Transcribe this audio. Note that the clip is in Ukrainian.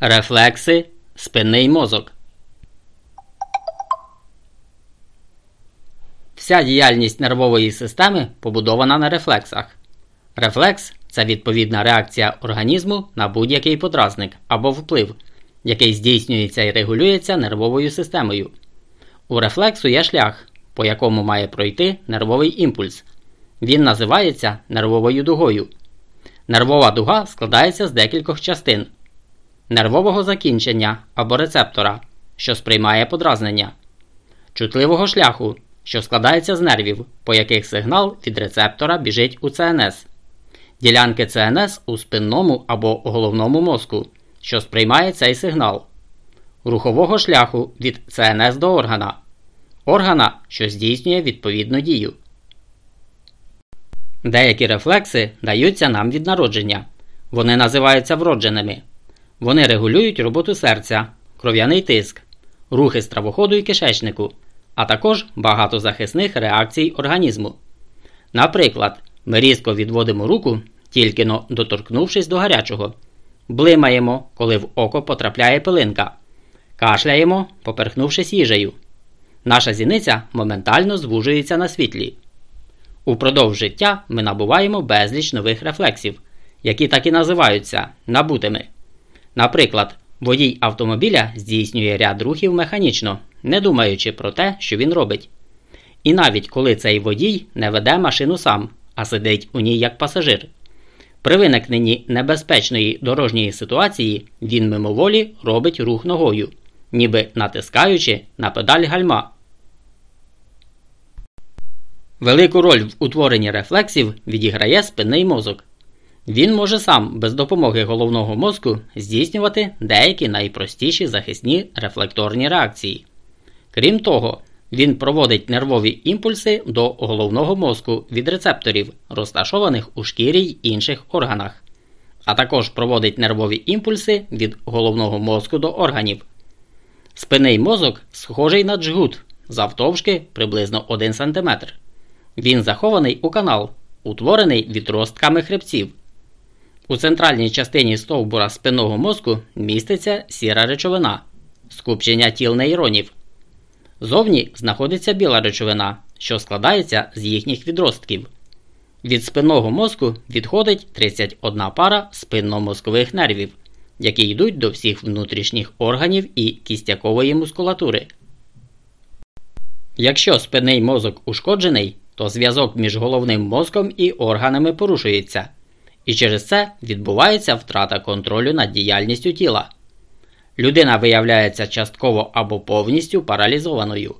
Рефлекси, спинний мозок. Вся діяльність нервової системи побудована на рефлексах. Рефлекс це відповідна реакція організму на будь-який подразник або вплив, який здійснюється і регулюється нервовою системою. У рефлексу є шлях, по якому має пройти нервовий імпульс. Він називається нервовою дугою. Нервова дуга складається з декількох частин нервового закінчення або рецептора, що сприймає подразнення, чутливого шляху, що складається з нервів, по яких сигнал від рецептора біжить у ЦНС, ділянки ЦНС у спинному або головному мозку, що сприймає цей сигнал, рухового шляху від ЦНС до органа, органа, що здійснює відповідну дію. Деякі рефлекси даються нам від народження. Вони називаються вродженими. Вони регулюють роботу серця, кров'яний тиск, рухи стравоходу і кишечнику, а також багато захисних реакцій організму. Наприклад, ми різко відводимо руку, тільки доторкнувшись до гарячого, блимаємо, коли в око потрапляє пилинка, кашляємо, поперхнувшись їжею. Наша зіниця моментально звужується на світлі. Упродовж життя ми набуваємо безліч нових рефлексів, які так і називаються набутими. Наприклад, водій автомобіля здійснює ряд рухів механічно, не думаючи про те, що він робить. І навіть коли цей водій не веде машину сам, а сидить у ній як пасажир. При виникненні небезпечної дорожньої ситуації він мимоволі робить рух ногою, ніби натискаючи на педаль гальма. Велику роль в утворенні рефлексів відіграє спинний мозок. Він може сам без допомоги головного мозку здійснювати деякі найпростіші захисні рефлекторні реакції. Крім того, він проводить нервові імпульси до головного мозку від рецепторів, розташованих у шкірі й інших органах, а також проводить нервові імпульси від головного мозку до органів. Спинний мозок схожий на джгут завтовшки приблизно 1 см. Він захований у канал, утворений відростками хребців. У центральній частині стовбура спинного мозку міститься сіра речовина, скупчення тіл нейронів. Зовні знаходиться біла речовина, що складається з їхніх відростків. Від спинного мозку відходить 31 пара спинномозкових нервів, які йдуть до всіх внутрішніх органів і кістякової мускулатури. Якщо спинний мозок ушкоджений, то зв'язок між головним мозком і органами порушується, і через це відбувається втрата контролю над діяльністю тіла. Людина виявляється частково або повністю паралізованою.